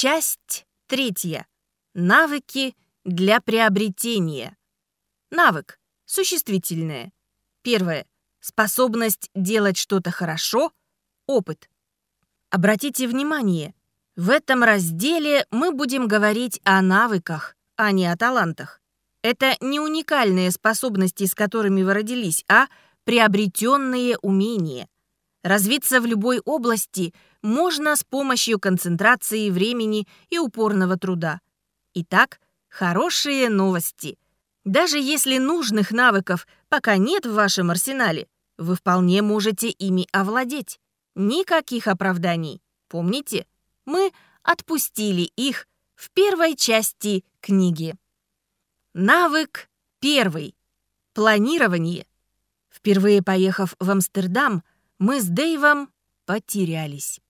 Часть третья. Навыки для приобретения. Навык. Существительное. Первое. Способность делать что-то хорошо. Опыт. Обратите внимание, в этом разделе мы будем говорить о навыках, а не о талантах. Это не уникальные способности, с которыми вы родились, а приобретенные умения. Развиться в любой области можно с помощью концентрации времени и упорного труда. Итак, хорошие новости. Даже если нужных навыков пока нет в вашем арсенале, вы вполне можете ими овладеть. Никаких оправданий. Помните, мы отпустили их в первой части книги. Навык первый. Планирование. Впервые поехав в Амстердам, мы с Дэйвом потерялись.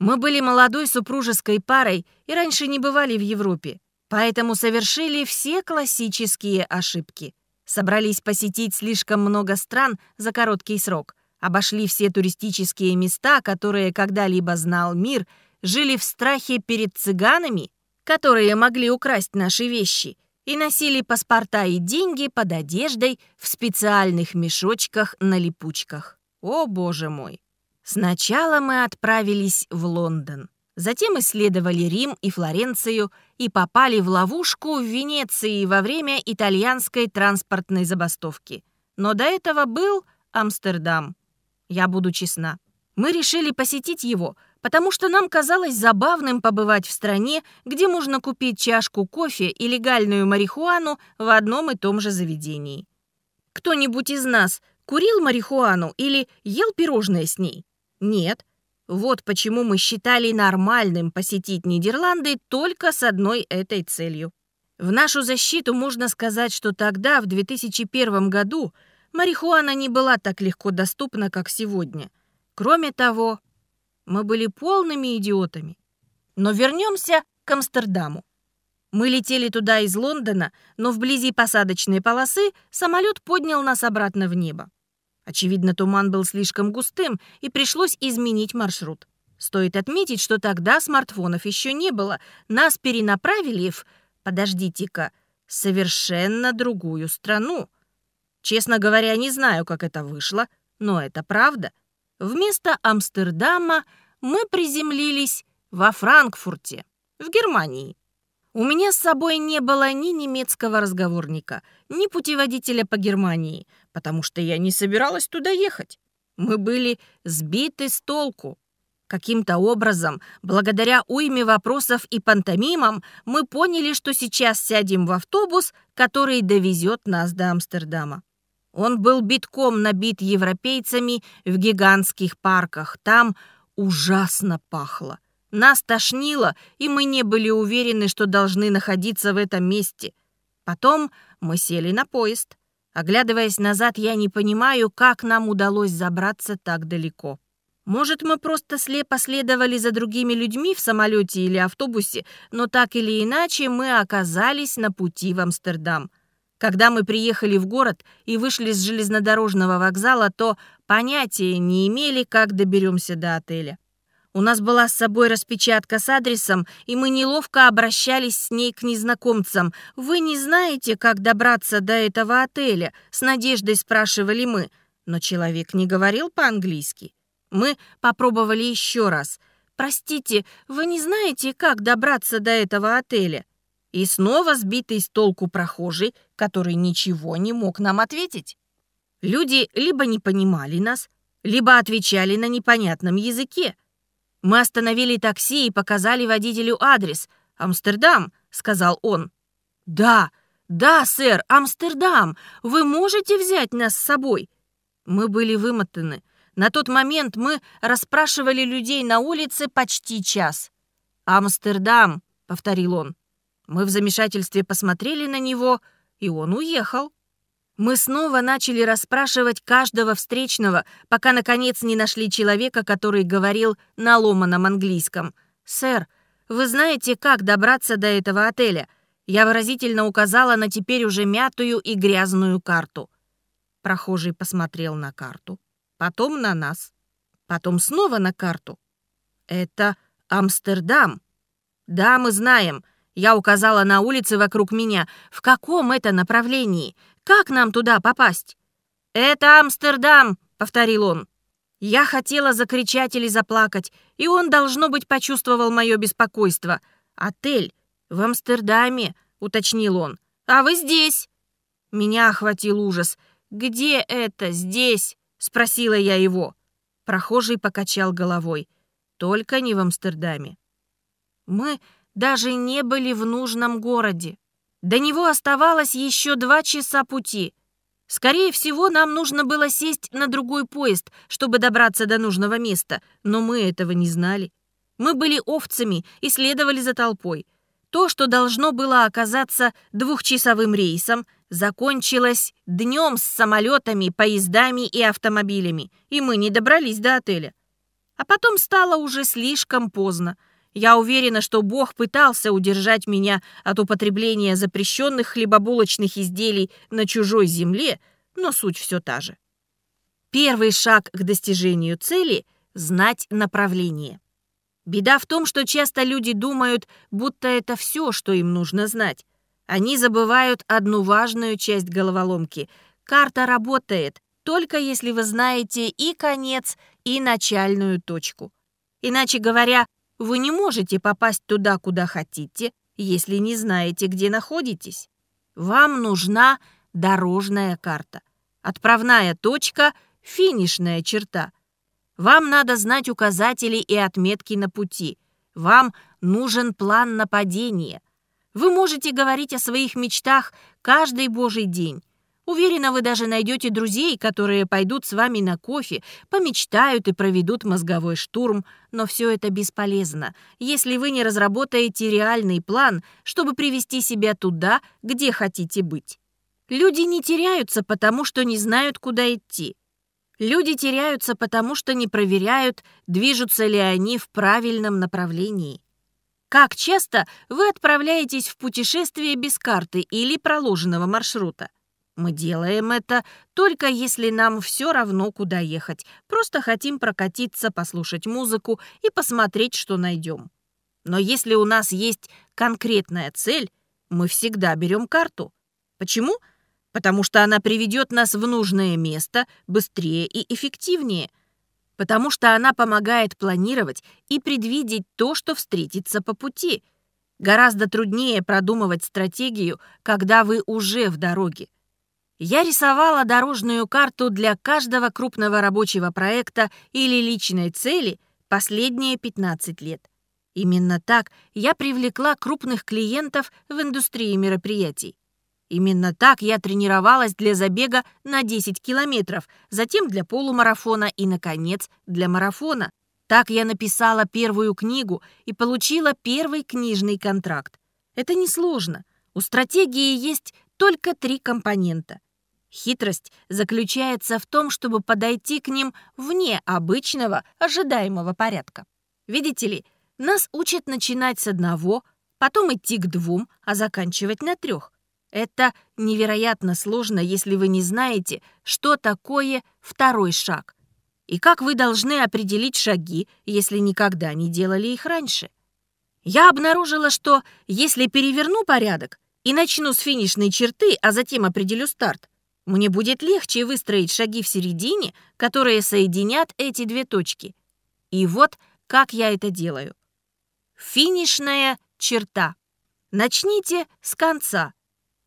Мы были молодой супружеской парой и раньше не бывали в Европе, поэтому совершили все классические ошибки. Собрались посетить слишком много стран за короткий срок, обошли все туристические места, которые когда-либо знал мир, жили в страхе перед цыганами, которые могли украсть наши вещи, и носили паспорта и деньги под одеждой в специальных мешочках на липучках. О, боже мой! Сначала мы отправились в Лондон. Затем исследовали Рим и Флоренцию и попали в ловушку в Венеции во время итальянской транспортной забастовки. Но до этого был Амстердам. Я буду честна. Мы решили посетить его, потому что нам казалось забавным побывать в стране, где можно купить чашку кофе и легальную марихуану в одном и том же заведении. Кто-нибудь из нас Курил марихуану или ел пирожное с ней? Нет. Вот почему мы считали нормальным посетить Нидерланды только с одной этой целью. В нашу защиту можно сказать, что тогда, в 2001 году, марихуана не была так легко доступна, как сегодня. Кроме того, мы были полными идиотами. Но вернемся к Амстердаму. Мы летели туда из Лондона, но вблизи посадочной полосы самолет поднял нас обратно в небо. Очевидно, туман был слишком густым, и пришлось изменить маршрут. Стоит отметить, что тогда смартфонов еще не было. Нас перенаправили в... Подождите-ка, совершенно другую страну. Честно говоря, не знаю, как это вышло, но это правда. Вместо Амстердама мы приземлились во Франкфурте, в Германии. У меня с собой не было ни немецкого разговорника, ни путеводителя по Германии, потому что я не собиралась туда ехать. Мы были сбиты с толку. Каким-то образом, благодаря уйме вопросов и пантомимам, мы поняли, что сейчас сядем в автобус, который довезет нас до Амстердама. Он был битком набит европейцами в гигантских парках. Там ужасно пахло. Нас тошнило, и мы не были уверены, что должны находиться в этом месте. Потом мы сели на поезд. Оглядываясь назад, я не понимаю, как нам удалось забраться так далеко. Может, мы просто слепо следовали за другими людьми в самолете или автобусе, но так или иначе мы оказались на пути в Амстердам. Когда мы приехали в город и вышли с железнодорожного вокзала, то понятия не имели, как доберемся до отеля. У нас была с собой распечатка с адресом, и мы неловко обращались с ней к незнакомцам. «Вы не знаете, как добраться до этого отеля?» — с надеждой спрашивали мы. Но человек не говорил по-английски. Мы попробовали еще раз. «Простите, вы не знаете, как добраться до этого отеля?» И снова сбитый с толку прохожий, который ничего не мог нам ответить. Люди либо не понимали нас, либо отвечали на непонятном языке. Мы остановили такси и показали водителю адрес. «Амстердам», — сказал он. «Да, да, сэр, Амстердам. Вы можете взять нас с собой?» Мы были вымотаны. На тот момент мы расспрашивали людей на улице почти час. «Амстердам», — повторил он. Мы в замешательстве посмотрели на него, и он уехал. Мы снова начали расспрашивать каждого встречного, пока, наконец, не нашли человека, который говорил на ломаном английском. «Сэр, вы знаете, как добраться до этого отеля?» Я выразительно указала на теперь уже мятую и грязную карту. Прохожий посмотрел на карту, потом на нас, потом снова на карту. «Это Амстердам». «Да, мы знаем», — я указала на улицы вокруг меня. «В каком это направлении? Как нам туда попасть?» «Это Амстердам», — повторил он. Я хотела закричать или заплакать, и он, должно быть, почувствовал мое беспокойство. «Отель в Амстердаме», — уточнил он. «А вы здесь?» Меня охватил ужас. «Где это? Здесь?» — спросила я его. Прохожий покачал головой. «Только не в Амстердаме». Мы даже не были в нужном городе. До него оставалось еще два часа пути. Скорее всего, нам нужно было сесть на другой поезд, чтобы добраться до нужного места, но мы этого не знали. Мы были овцами и следовали за толпой. То, что должно было оказаться двухчасовым рейсом, закончилось днем с самолетами, поездами и автомобилями, и мы не добрались до отеля. А потом стало уже слишком поздно. Я уверена, что Бог пытался удержать меня от употребления запрещенных хлебобулочных изделий на чужой земле, но суть все та же. Первый шаг к достижению цели — знать направление. Беда в том, что часто люди думают, будто это все, что им нужно знать. Они забывают одну важную часть головоломки. Карта работает, только если вы знаете и конец, и начальную точку. Иначе говоря, вы не можете попасть туда, куда хотите, если не знаете, где находитесь. Вам нужна дорожная карта. Отправная точка — финишная черта. Вам надо знать указатели и отметки на пути. Вам нужен план нападения. Вы можете говорить о своих мечтах каждый божий день. Уверена, вы даже найдете друзей, которые пойдут с вами на кофе, помечтают и проведут мозговой штурм, но все это бесполезно, если вы не разработаете реальный план, чтобы привести себя туда, где хотите быть. Люди не теряются, потому что не знают, куда идти. Люди теряются, потому что не проверяют, движутся ли они в правильном направлении. Как часто вы отправляетесь в путешествие без карты или проложенного маршрута? Мы делаем это только если нам все равно, куда ехать. Просто хотим прокатиться, послушать музыку и посмотреть, что найдем. Но если у нас есть конкретная цель, мы всегда берем карту. Почему? Потому что она приведет нас в нужное место быстрее и эффективнее. Потому что она помогает планировать и предвидеть то, что встретится по пути. Гораздо труднее продумывать стратегию, когда вы уже в дороге. Я рисовала дорожную карту для каждого крупного рабочего проекта или личной цели последние 15 лет. Именно так я привлекла крупных клиентов в индустрии мероприятий. Именно так я тренировалась для забега на 10 километров, затем для полумарафона и, наконец, для марафона. Так я написала первую книгу и получила первый книжный контракт. Это несложно. У стратегии есть только три компонента. Хитрость заключается в том, чтобы подойти к ним вне обычного ожидаемого порядка. Видите ли, нас учат начинать с одного, потом идти к двум, а заканчивать на трех. Это невероятно сложно, если вы не знаете, что такое второй шаг. И как вы должны определить шаги, если никогда не делали их раньше. Я обнаружила, что если переверну порядок и начну с финишной черты, а затем определю старт, мне будет легче выстроить шаги в середине, которые соединят эти две точки. И вот как я это делаю. Финишная черта. Начните с конца.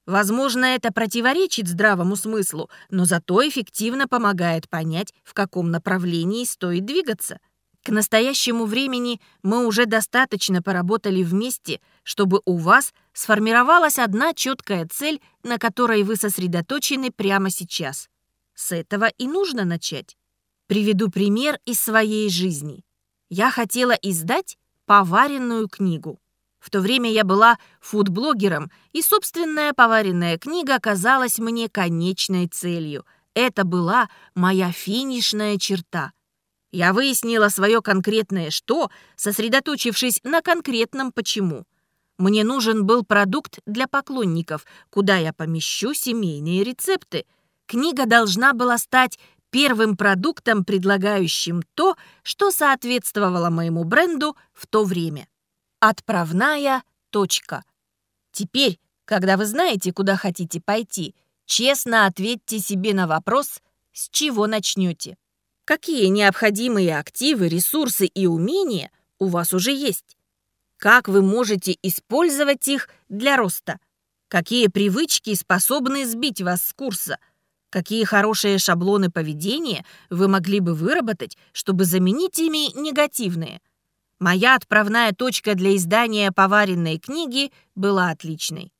Возможно, это противоречит здравому смыслу, но зато эффективно помогает понять, в каком направлении стоит двигаться. К настоящему времени мы уже достаточно поработали вместе, чтобы у вас сформировалась одна четкая цель, на которой вы сосредоточены прямо сейчас. С этого и нужно начать. Приведу пример из своей жизни. Я хотела издать поваренную книгу. В то время я была фудблогером, и собственная поваренная книга оказалась мне конечной целью. Это была моя финишная черта. Я выяснила свое конкретное «что», сосредоточившись на конкретном «почему». Мне нужен был продукт для поклонников, куда я помещу семейные рецепты. Книга должна была стать первым продуктом, предлагающим то, что соответствовало моему бренду в то время. Отправная точка. Теперь, когда вы знаете, куда хотите пойти, честно ответьте себе на вопрос, с чего начнете. Какие необходимые активы, ресурсы и умения у вас уже есть? Как вы можете использовать их для роста? Какие привычки способны сбить вас с курса? Какие хорошие шаблоны поведения вы могли бы выработать, чтобы заменить ими негативные? Моя отправная точка для издания поваренной книги была отличной.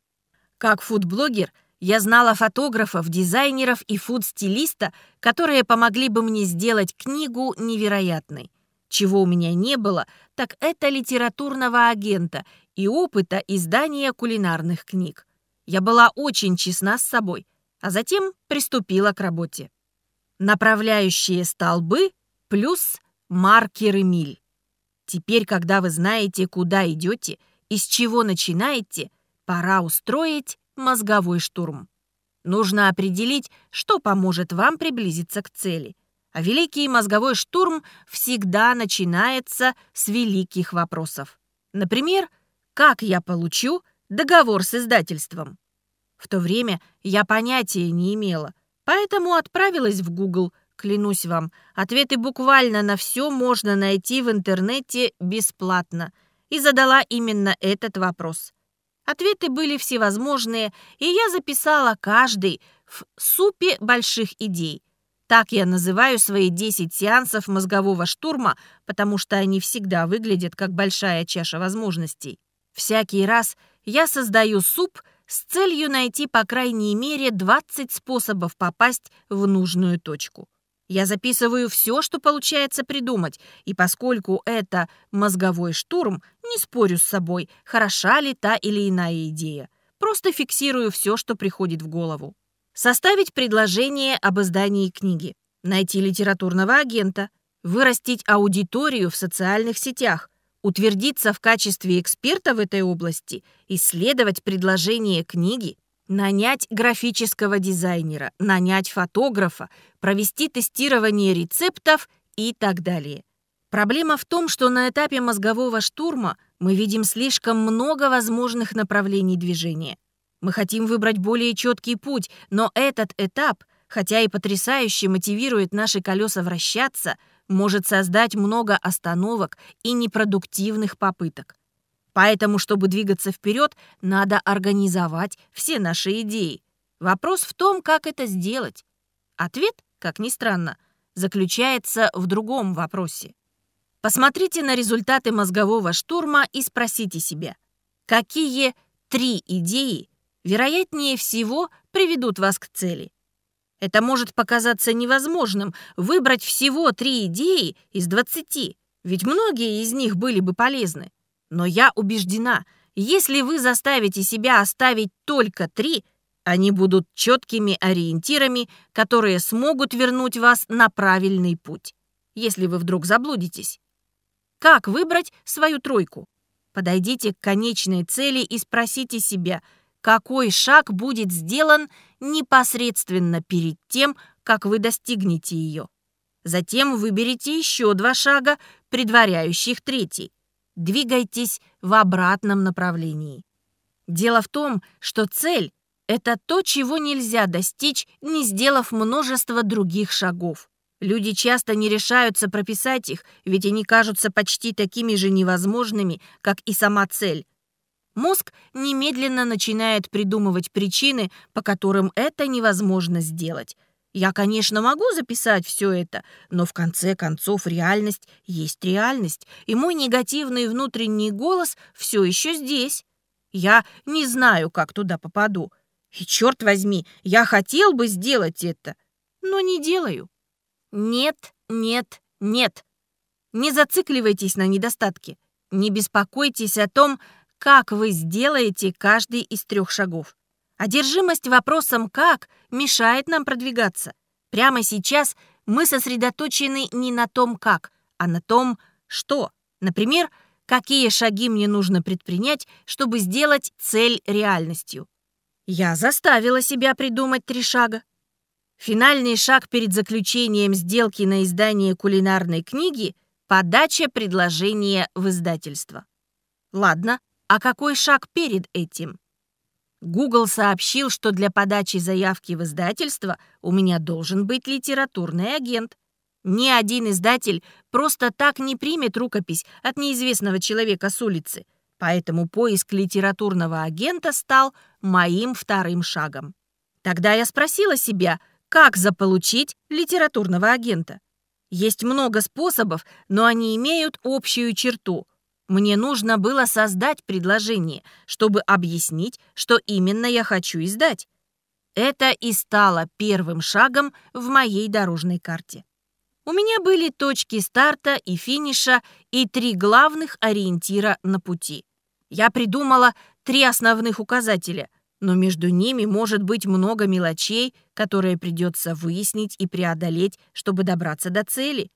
Как фудблогер я знала фотографов, дизайнеров и фуд-стилиста, которые помогли бы мне сделать книгу невероятной. Чего у меня не было, так это литературного агента и опыта издания кулинарных книг. Я была очень честна с собой, а затем приступила к работе. Направляющие столбы плюс маркеры миль. Теперь, когда вы знаете, куда идете и с чего начинаете, пора устроить мозговой штурм. Нужно определить, что поможет вам приблизиться к цели. А великий мозговой штурм всегда начинается с великих вопросов. Например, как я получу договор с издательством? В то время я понятия не имела, поэтому отправилась в Google – Клянусь вам, ответы буквально на все можно найти в интернете бесплатно. И задала именно этот вопрос. Ответы были всевозможные, и я записала каждый в супе больших идей. Так я называю свои 10 сеансов мозгового штурма, потому что они всегда выглядят как большая чаша возможностей. Всякий раз я создаю суп с целью найти по крайней мере 20 способов попасть в нужную точку. Я записываю все, что получается придумать, и поскольку это мозговой штурм, не спорю с собой, хороша ли та или иная идея. Просто фиксирую все, что приходит в голову. Составить предложение об издании книги. Найти литературного агента. Вырастить аудиторию в социальных сетях. Утвердиться в качестве эксперта в этой области. Исследовать предложение книги Нанять графического дизайнера, нанять фотографа, провести тестирование рецептов и так далее. Проблема в том, что на этапе мозгового штурма мы видим слишком много возможных направлений движения. Мы хотим выбрать более четкий путь, но этот этап, хотя и потрясающе мотивирует наши колеса вращаться, может создать много остановок и непродуктивных попыток. Поэтому, чтобы двигаться вперед, надо организовать все наши идеи. Вопрос в том, как это сделать. Ответ, как ни странно, заключается в другом вопросе. Посмотрите на результаты мозгового штурма и спросите себя, какие три идеи, вероятнее всего, приведут вас к цели. Это может показаться невозможным выбрать всего три идеи из 20, ведь многие из них были бы полезны. Но я убеждена, если вы заставите себя оставить только три, они будут четкими ориентирами, которые смогут вернуть вас на правильный путь, если вы вдруг заблудитесь. Как выбрать свою тройку? Подойдите к конечной цели и спросите себя, какой шаг будет сделан непосредственно перед тем, как вы достигнете ее. Затем выберите еще два шага, предваряющих третий двигайтесь в обратном направлении. Дело в том, что цель — это то, чего нельзя достичь, не сделав множество других шагов. Люди часто не решаются прописать их, ведь они кажутся почти такими же невозможными, как и сама цель. Мозг немедленно начинает придумывать причины, по которым это невозможно сделать. Я, конечно, могу записать все это, но в конце концов реальность есть реальность, и мой негативный внутренний голос все еще здесь. Я не знаю, как туда попаду. И черт возьми, я хотел бы сделать это, но не делаю. Нет, нет, нет. Не зацикливайтесь на недостатке. Не беспокойтесь о том, как вы сделаете каждый из трех шагов. Одержимость вопросом «как» мешает нам продвигаться. Прямо сейчас мы сосредоточены не на том «как», а на том «что». Например, какие шаги мне нужно предпринять, чтобы сделать цель реальностью. Я заставила себя придумать три шага. Финальный шаг перед заключением сделки на издание кулинарной книги – подача предложения в издательство. Ладно, а какой шаг перед этим? Google сообщил, что для подачи заявки в издательство у меня должен быть литературный агент. Ни один издатель просто так не примет рукопись от неизвестного человека с улицы, поэтому поиск литературного агента стал моим вторым шагом. Тогда я спросила себя, как заполучить литературного агента. Есть много способов, но они имеют общую черту — мне нужно было создать предложение, чтобы объяснить, что именно я хочу издать. Это и стало первым шагом в моей дорожной карте. У меня были точки старта и финиша и три главных ориентира на пути. Я придумала три основных указателя, но между ними может быть много мелочей, которые придется выяснить и преодолеть, чтобы добраться до цели.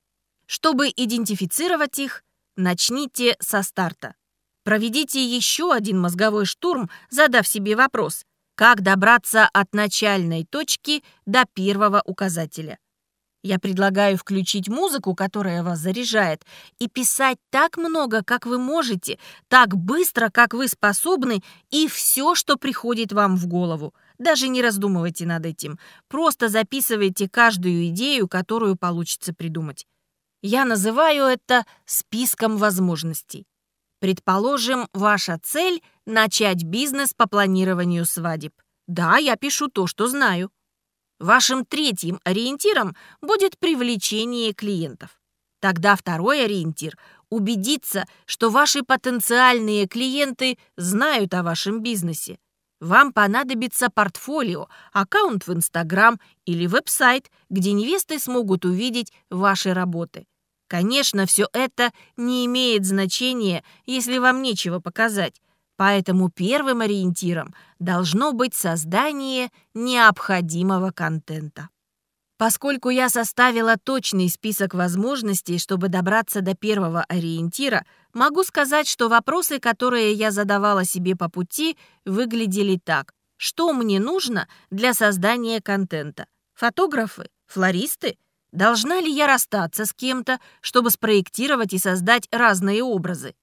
Чтобы идентифицировать их, Начните со старта. Проведите еще один мозговой штурм, задав себе вопрос, как добраться от начальной точки до первого указателя. Я предлагаю включить музыку, которая вас заряжает, и писать так много, как вы можете, так быстро, как вы способны, и все, что приходит вам в голову. Даже не раздумывайте над этим. Просто записывайте каждую идею, которую получится придумать. Я называю это списком возможностей. Предположим, ваша цель — начать бизнес по планированию свадеб. Да, я пишу то, что знаю. Вашим третьим ориентиром будет привлечение клиентов. Тогда второй ориентир — убедиться, что ваши потенциальные клиенты знают о вашем бизнесе. Вам понадобится портфолио, аккаунт в Инстаграм или веб-сайт, где невесты смогут увидеть ваши работы. Конечно, все это не имеет значения, если вам нечего показать, поэтому первым ориентиром должно быть создание необходимого контента. Поскольку я составила точный список возможностей, чтобы добраться до первого ориентира, могу сказать, что вопросы, которые я задавала себе по пути, выглядели так. Что мне нужно для создания контента? Фотографы? Флористы? Должна ли я расстаться с кем-то, чтобы спроектировать и создать разные образы?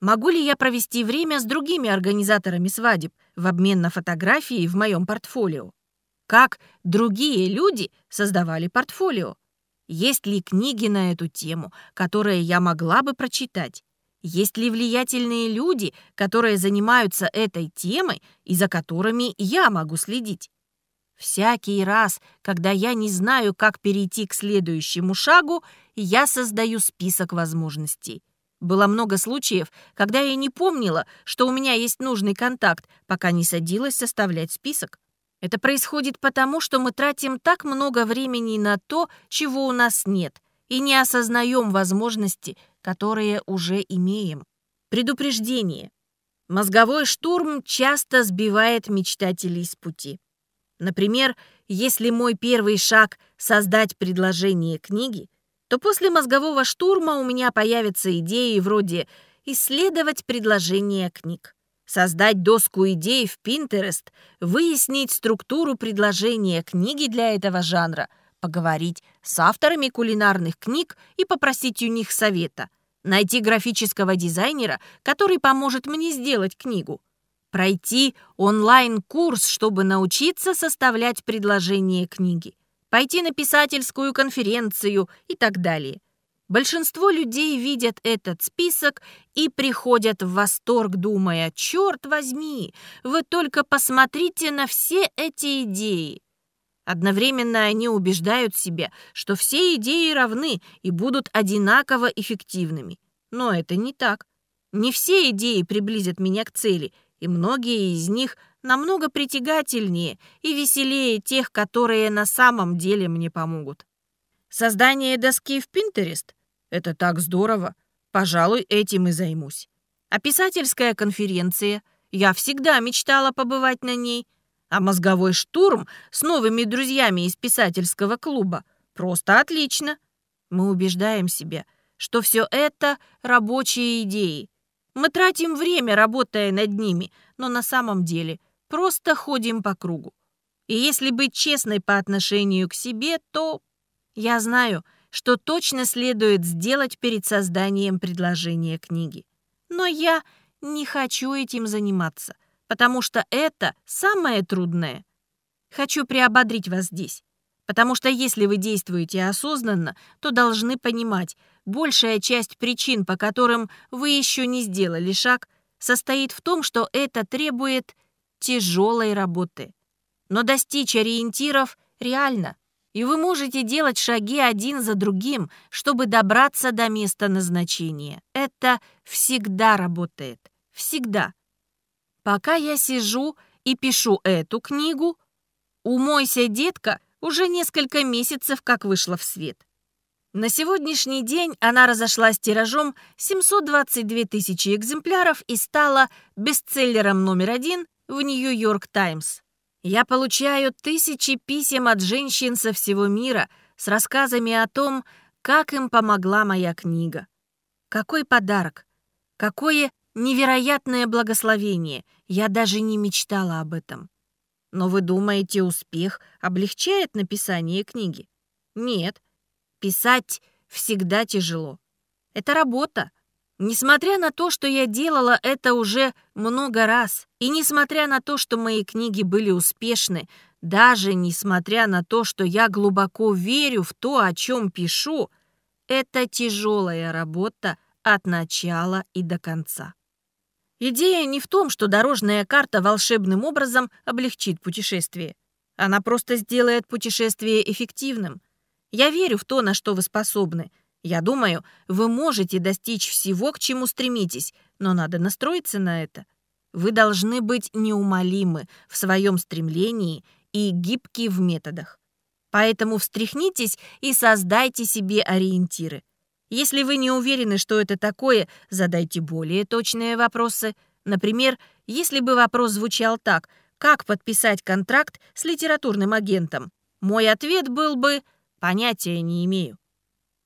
Могу ли я провести время с другими организаторами свадеб в обмен на фотографии в моем портфолио? Как другие люди создавали портфолио? Есть ли книги на эту тему, которые я могла бы прочитать? Есть ли влиятельные люди, которые занимаются этой темой и за которыми я могу следить? Всякий раз, когда я не знаю, как перейти к следующему шагу, я создаю список возможностей. Было много случаев, когда я не помнила, что у меня есть нужный контакт, пока не садилась составлять список. Это происходит потому, что мы тратим так много времени на то, чего у нас нет, и не осознаем возможности, которые уже имеем. Предупреждение. Мозговой штурм часто сбивает мечтателей с пути. Например, если мой первый шаг — создать предложение книги, то после мозгового штурма у меня появятся идеи вроде исследовать предложения книг, создать доску идей в Pinterest, выяснить структуру предложения книги для этого жанра, поговорить с авторами кулинарных книг и попросить у них совета, найти графического дизайнера, который поможет мне сделать книгу — пройти онлайн-курс, чтобы научиться составлять предложение книги, пойти на писательскую конференцию и так далее. Большинство людей видят этот список и приходят в восторг, думая, «Черт возьми, вы только посмотрите на все эти идеи». Одновременно они убеждают себя, что все идеи равны и будут одинаково эффективными. Но это не так. Не все идеи приблизят меня к цели, и многие из них намного притягательнее и веселее тех, которые на самом деле мне помогут. Создание доски в Pinterest — это так здорово. Пожалуй, этим и займусь. А писательская конференция — я всегда мечтала побывать на ней. А мозговой штурм с новыми друзьями из писательского клуба — просто отлично. Мы убеждаем себя, что все это рабочие идеи, мы тратим время, работая над ними, но на самом деле просто ходим по кругу. И если быть честной по отношению к себе, то я знаю, что точно следует сделать перед созданием предложения книги. Но я не хочу этим заниматься, потому что это самое трудное. Хочу приободрить вас здесь. Потому что если вы действуете осознанно, то должны понимать, большая часть причин, по которым вы еще не сделали шаг, состоит в том, что это требует тяжелой работы. Но достичь ориентиров реально, и вы можете делать шаги один за другим, чтобы добраться до места назначения. Это всегда работает. Всегда. Пока я сижу и пишу эту книгу, «Умойся, детка» уже несколько месяцев как вышла в свет. На сегодняшний день она разошлась тиражом 722 тысячи экземпляров и стала бестселлером номер один в «Нью-Йорк Таймс». Я получаю тысячи писем от женщин со всего мира с рассказами о том, как им помогла моя книга. Какой подарок! Какое невероятное благословение! Я даже не мечтала об этом. Но вы думаете, успех облегчает написание книги? Нет. Писать всегда тяжело. Это работа. Несмотря на то, что я делала это уже много раз, и несмотря на то, что мои книги были успешны, даже несмотря на то, что я глубоко верю в то, о чем пишу, это тяжелая работа от начала и до конца. Идея не в том, что дорожная карта волшебным образом облегчит путешествие. Она просто сделает путешествие эффективным. Я верю в то, на что вы способны. Я думаю, вы можете достичь всего, к чему стремитесь, но надо настроиться на это. Вы должны быть неумолимы в своем стремлении и гибки в методах. Поэтому встряхнитесь и создайте себе ориентиры. Если вы не уверены, что это такое, задайте более точные вопросы. Например, если бы вопрос звучал так «Как подписать контракт с литературным агентом?» Мой ответ был бы «Понятия не имею».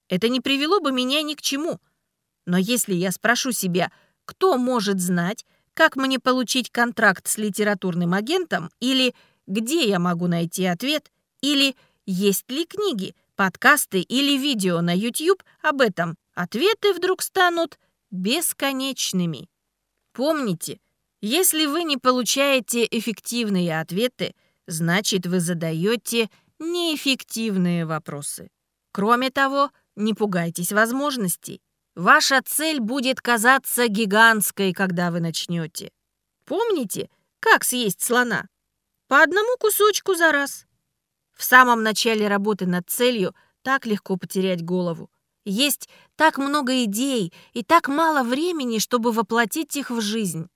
Это не привело бы меня ни к чему. Но если я спрошу себя, кто может знать, как мне получить контракт с литературным агентом, или где я могу найти ответ, или есть ли книги, подкасты или видео на YouTube об этом, ответы вдруг станут бесконечными. Помните, если вы не получаете эффективные ответы, значит вы задаете неэффективные вопросы. Кроме того, не пугайтесь возможностей. Ваша цель будет казаться гигантской, когда вы начнете. Помните, как съесть слона? По одному кусочку за раз. В самом начале работы над целью так легко потерять голову. Есть так много идей и так мало времени, чтобы воплотить их в жизнь.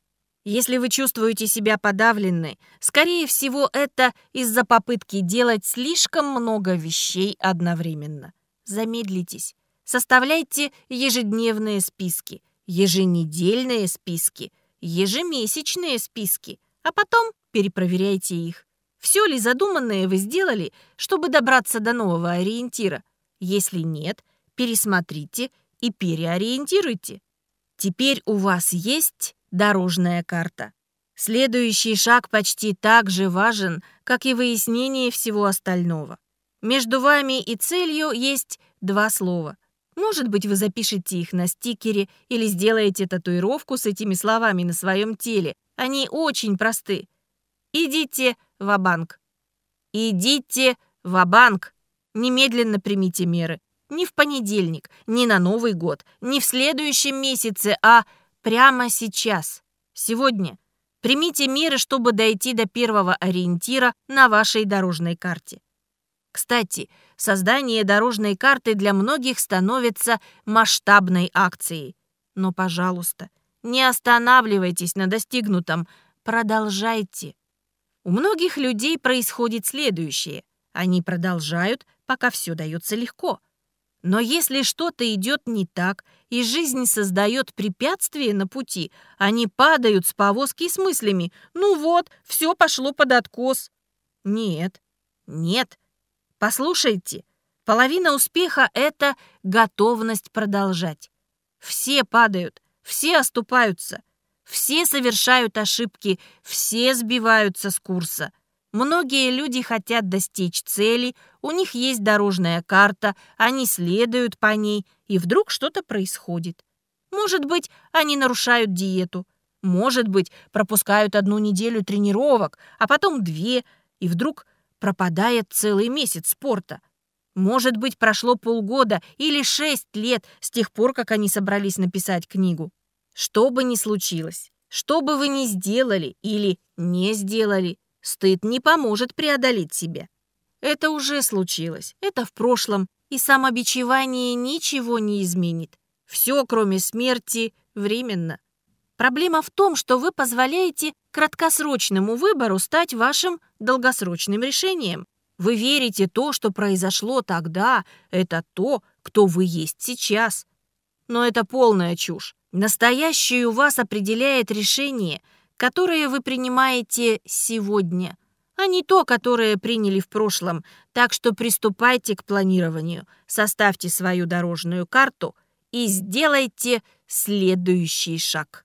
Если вы чувствуете себя подавленной, скорее всего, это из-за попытки делать слишком много вещей одновременно. Замедлитесь. Составляйте ежедневные списки, еженедельные списки, ежемесячные списки, а потом перепроверяйте их. Все ли задуманное вы сделали, чтобы добраться до нового ориентира? Если нет, пересмотрите и переориентируйте. Теперь у вас есть дорожная карта. Следующий шаг почти так же важен, как и выяснение всего остального. Между вами и целью есть два слова. Может быть, вы запишете их на стикере или сделаете татуировку с этими словами на своем теле. Они очень просты. Идите в банк Идите в банк Немедленно примите меры. Не в понедельник, не на Новый год, не в следующем месяце, а прямо сейчас, сегодня. Примите меры, чтобы дойти до первого ориентира на вашей дорожной карте. Кстати, создание дорожной карты для многих становится масштабной акцией. Но, пожалуйста, не останавливайтесь на достигнутом, продолжайте. У многих людей происходит следующее. Они продолжают, пока все дается легко. Но если что-то идет не так, и жизнь создает препятствия на пути, они падают с повозки с мыслями «Ну вот, все пошло под откос». Нет, нет. Послушайте, половина успеха — это готовность продолжать. Все падают, все оступаются. Все совершают ошибки, все сбиваются с курса. Многие люди хотят достичь цели, у них есть дорожная карта, они следуют по ней, и вдруг что-то происходит. Может быть, они нарушают диету. Может быть, пропускают одну неделю тренировок, а потом две, и вдруг пропадает целый месяц спорта. Может быть, прошло полгода или шесть лет с тех пор, как они собрались написать книгу. Что бы ни случилось, что бы вы ни сделали или не сделали, стыд не поможет преодолеть себя. Это уже случилось, это в прошлом, и самобичевание ничего не изменит. Все, кроме смерти, временно. Проблема в том, что вы позволяете краткосрочному выбору стать вашим долгосрочным решением. Вы верите то, что произошло тогда, это то, кто вы есть сейчас. Но это полная чушь. Настоящее у вас определяет решение, которое вы принимаете сегодня, а не то, которое приняли в прошлом. Так что приступайте к планированию, составьте свою дорожную карту и сделайте следующий шаг.